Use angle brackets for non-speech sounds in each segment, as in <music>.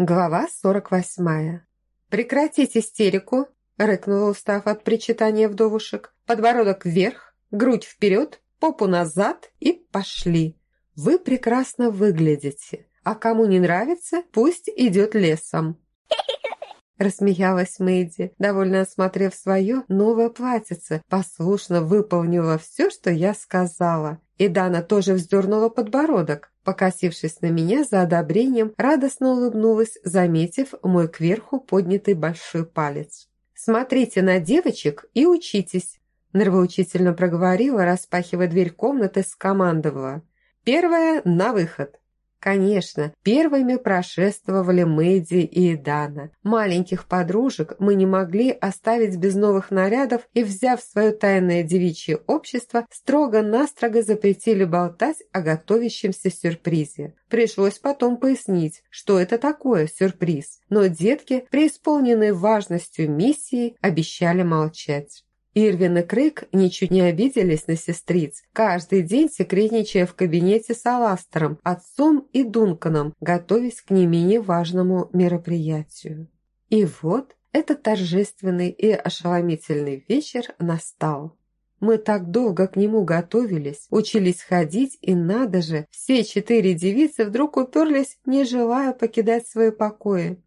Глава 48. «Прекратить истерику!» – рыкнула, устав от причитания вдовушек. «Подбородок вверх, грудь вперед, попу назад и пошли! Вы прекрасно выглядите, а кому не нравится, пусть идет лесом!» <laughs> Рассмеялась Мэйди, довольно осмотрев свое новое платьице, послушно выполнила все, что я сказала. И Дана тоже вздернула подбородок, покосившись на меня за одобрением, радостно улыбнулась, заметив мой кверху поднятый большой палец. «Смотрите на девочек и учитесь», – нравоучительно проговорила, распахивая дверь комнаты, скомандовала. «Первая на выход». Конечно, первыми прошествовали Мэдди и Дана. Маленьких подружек мы не могли оставить без новых нарядов и, взяв свое тайное девичье общество, строго-настрого запретили болтать о готовящемся сюрпризе. Пришлось потом пояснить, что это такое сюрприз, но детки, преисполненные важностью миссии, обещали молчать. Ирвин и Крейг ничуть не обиделись на сестриц, каждый день секретничая в кабинете с Аластером, отцом и Дунканом, готовясь к не менее важному мероприятию. И вот этот торжественный и ошеломительный вечер настал. Мы так долго к нему готовились, учились ходить, и надо же, все четыре девицы вдруг уперлись, не желая покидать свои покои.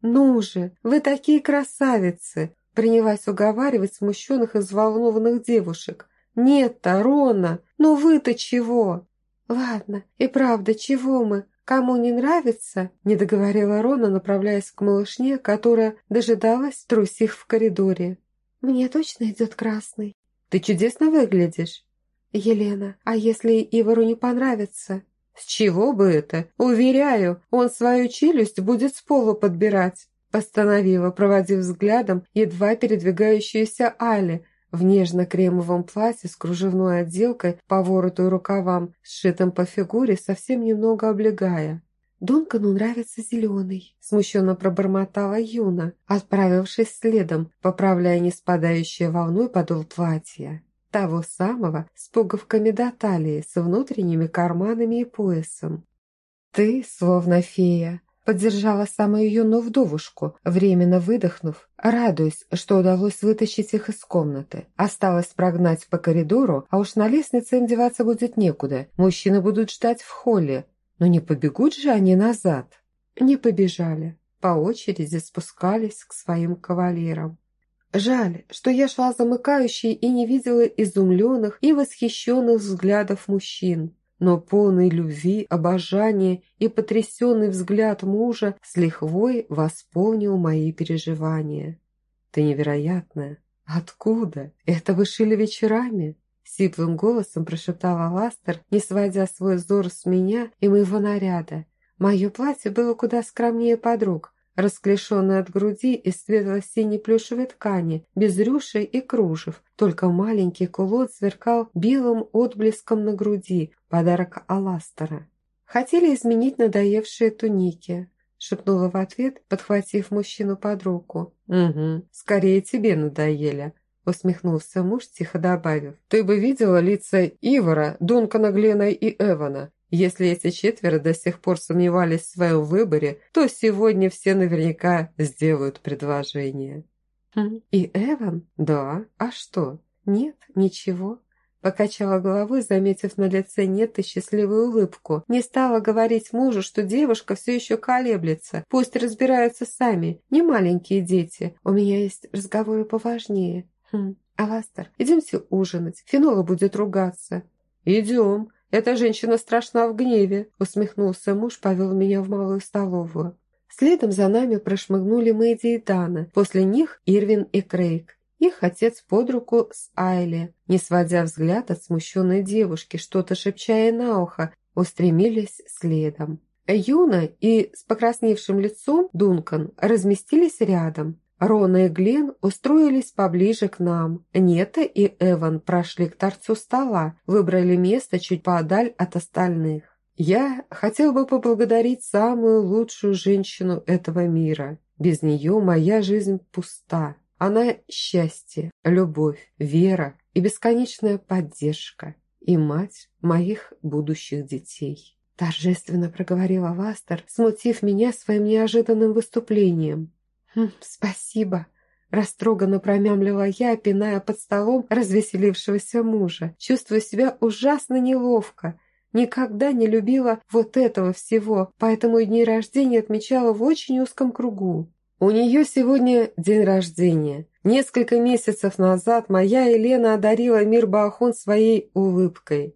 «Ну же, вы такие красавицы! Принялась уговаривать смущенных и взволнованных девушек. «Нет-то, Рона, ну вы-то чего?» «Ладно, и правда, чего мы? Кому не нравится?» Не договорила Рона, направляясь к малышне, которая дожидалась трусих в коридоре. «Мне точно идет красный». «Ты чудесно выглядишь». «Елена, а если Ивару не понравится?» «С чего бы это? Уверяю, он свою челюсть будет с пола подбирать». Постановила, проводив взглядом едва передвигающуюся Али в нежно-кремовом платье с кружевной отделкой по вороту и рукавам, сшитым по фигуре, совсем немного облегая. «Дункану нравится зеленый», – смущенно пробормотала Юна, отправившись следом, поправляя не спадающее волной подол платья. Того самого с пуговками до талии, с внутренними карманами и поясом. «Ты, словно фея, Поддержала самую юную вдовушку, временно выдохнув, радуясь, что удалось вытащить их из комнаты. Осталось прогнать по коридору, а уж на лестнице им деваться будет некуда. Мужчины будут ждать в холле. Но не побегут же они назад? Не побежали. По очереди спускались к своим кавалерам. Жаль, что я шла замыкающей и не видела изумленных и восхищенных взглядов мужчин но полный любви, обожания и потрясенный взгляд мужа с лихвой восполнил мои переживания. «Ты невероятная! Откуда? Это вы шили вечерами?» Сиплым голосом прошептала Ластер, не сводя свой взор с меня и моего наряда. Мое платье было куда скромнее подруг, расклешенной от груди из светло-синей плюшевой ткани, без рюшей и кружев. Только маленький кулон сверкал белым отблеском на груди, подарок Аластера. «Хотели изменить надоевшие туники», — шепнула в ответ, подхватив мужчину под руку. «Угу, скорее тебе надоели», — усмехнулся муж, тихо добавив. «Ты бы видела лица Ивара, Дункана, Глена и Эвана. Если эти четверо до сих пор сомневались в своем выборе, то сегодня все наверняка сделают предложение. Хм, «И Эван? Да. А что? Нет, ничего». Покачала головой, заметив на лице нет и счастливую улыбку. Не стала говорить мужу, что девушка все еще колеблется. Пусть разбираются сами, не маленькие дети. У меня есть разговоры поважнее. Хм, Аластер, идемте ужинать. Финола будет ругаться. «Идем», «Эта женщина страшна в гневе», – усмехнулся муж, повел меня в малую столовую. Следом за нами прошмыгнули Мэйди и Дана, после них Ирвин и Крейг. Их отец под руку с Айли, не сводя взгляд от смущенной девушки, что-то шепча ей на ухо, устремились следом. Юна и с покрасневшим лицом Дункан разместились рядом. Рона и Глен устроились поближе к нам. Нета и Эван прошли к торцу стола, выбрали место чуть подаль от остальных. Я хотел бы поблагодарить самую лучшую женщину этого мира. Без нее моя жизнь пуста. Она – счастье, любовь, вера и бесконечная поддержка. И мать моих будущих детей. торжественно проговорила Вастер, смутив меня своим неожиданным выступлением. «Хм, «Спасибо», – растроганно промямлила я, пиная под столом развеселившегося мужа, чувствуя себя ужасно неловко. Никогда не любила вот этого всего, поэтому и дни рождения отмечала в очень узком кругу. У нее сегодня день рождения. Несколько месяцев назад моя Елена одарила мир Баахон своей улыбкой.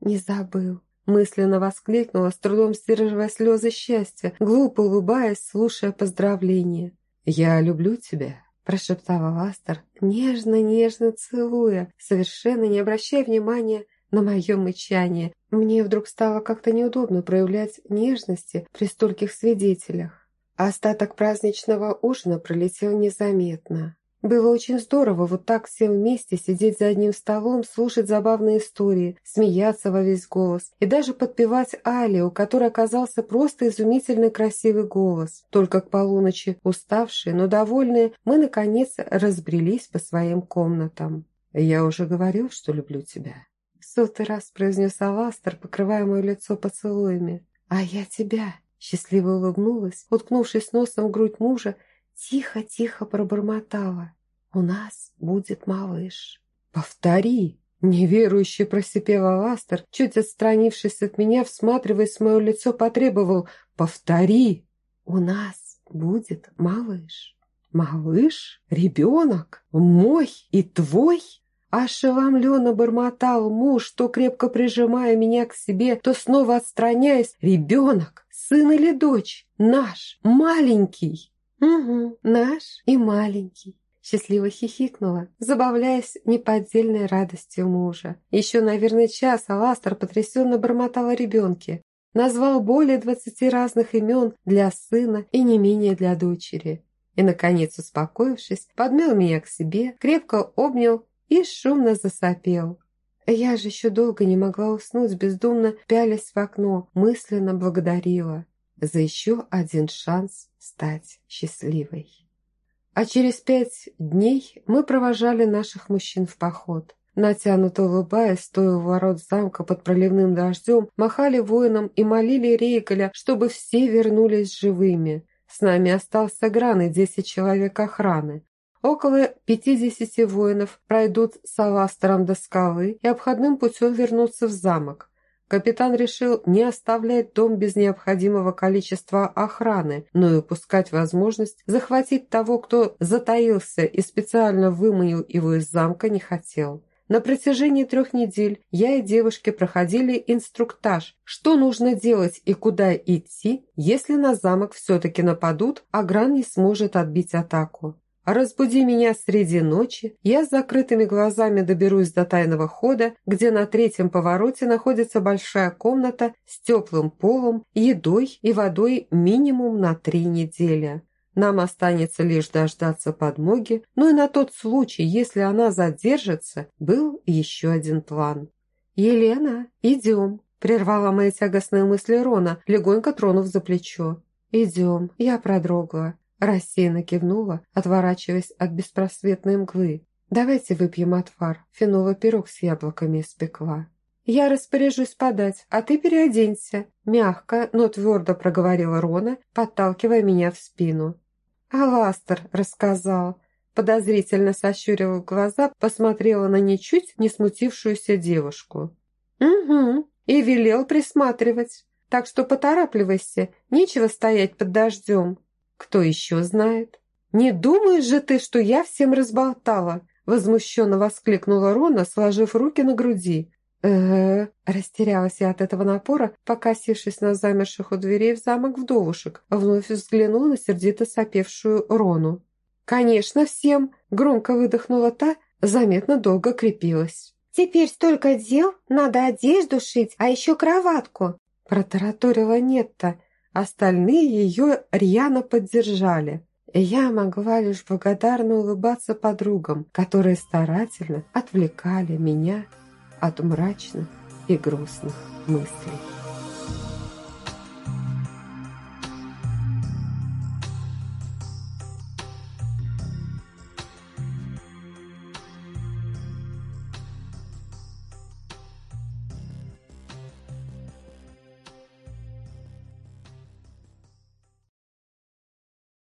«Не забыл», – мысленно воскликнула, с трудом сдерживая слезы счастья, глупо улыбаясь, слушая поздравления. «Я люблю тебя», – прошептала Астер, нежно-нежно целуя, совершенно не обращая внимания на мое мычание. Мне вдруг стало как-то неудобно проявлять нежности при стольких свидетелях. Остаток праздничного ужина пролетел незаметно. Было очень здорово вот так всем вместе сидеть за одним столом, слушать забавные истории, смеяться во весь голос и даже подпевать Али, у которой оказался просто изумительный красивый голос. Только к полуночи, уставшие, но довольные, мы, наконец, разбрелись по своим комнатам. «Я уже говорил, что люблю тебя», — сотый раз произнес Аластер, покрывая мое лицо поцелуями. «А я тебя», Счастливо улыбнулась, уткнувшись носом в грудь мужа, тихо-тихо пробормотала. «У нас будет малыш». «Повтори!» Неверующий просипел Аластер, чуть отстранившись от меня, всматриваясь в мое лицо, потребовал «Повтори!» «У нас будет малыш». «Малыш? Ребенок? Мой и твой?» Ошеломленно бормотал муж, то крепко прижимая меня к себе, то снова отстраняясь. «Ребенок? Сын или дочь? Наш? Маленький?» «Угу, наш и маленький», – счастливо хихикнула, забавляясь неподдельной радостью мужа. Еще, наверное, час Аластер потрясенно бормотал о ребенке. Назвал более двадцати разных имен для сына и не менее для дочери. И, наконец, успокоившись, подмел меня к себе, крепко обнял и шумно засопел. Я же еще долго не могла уснуть, бездумно пялясь в окно, мысленно благодарила за еще один шанс стать счастливой. А через пять дней мы провожали наших мужчин в поход. Натянуто улыбаясь, стоя у ворот замка под проливным дождем, махали воинам и молили Рейгаля, чтобы все вернулись живыми. С нами остался Гран и десять человек охраны. Около 50 воинов пройдут с Аластером до скалы и обходным путем вернутся в замок. Капитан решил не оставлять дом без необходимого количества охраны, но и упускать возможность захватить того, кто затаился и специально выманил его из замка, не хотел. На протяжении трех недель я и девушки проходили инструктаж, что нужно делать и куда идти, если на замок все-таки нападут, а Гран не сможет отбить атаку. Разбуди меня среди ночи, я с закрытыми глазами доберусь до тайного хода, где на третьем повороте находится большая комната с теплым полом, едой и водой минимум на три недели. Нам останется лишь дождаться подмоги, но и на тот случай, если она задержится, был еще один план. «Елена, идем», – прервала мои тягостные мысли Рона, легонько тронув за плечо. «Идем, я продрогла. Рассеянно кивнула, отворачиваясь от беспросветной мглы. «Давайте выпьем отвар. Финовый пирог с яблоками испекла». «Я распоряжусь подать, а ты переоденься», мягко, но твердо проговорила Рона, подталкивая меня в спину. «Аластер рассказал». Подозрительно сощурила глаза, посмотрела на ничуть не смутившуюся девушку. «Угу, и велел присматривать. Так что поторапливайся, нечего стоять под дождем». Кто еще знает? Не думаешь же ты, что я всем разболтала? Возмущенно воскликнула Рона, сложив руки на груди. э растерялась я от этого напора, покосившись на замерших у дверей в замок вдовушек, вновь взглянула на сердито сопевшую Рону. «Конечно, всем!» – громко выдохнула та, заметно долго крепилась. «Теперь столько дел, надо одежду шить, а еще кроватку!» – протараторила Нетта, Остальные ее рьяно поддержали. И я могла лишь благодарно улыбаться подругам, которые старательно отвлекали меня от мрачных и грустных мыслей.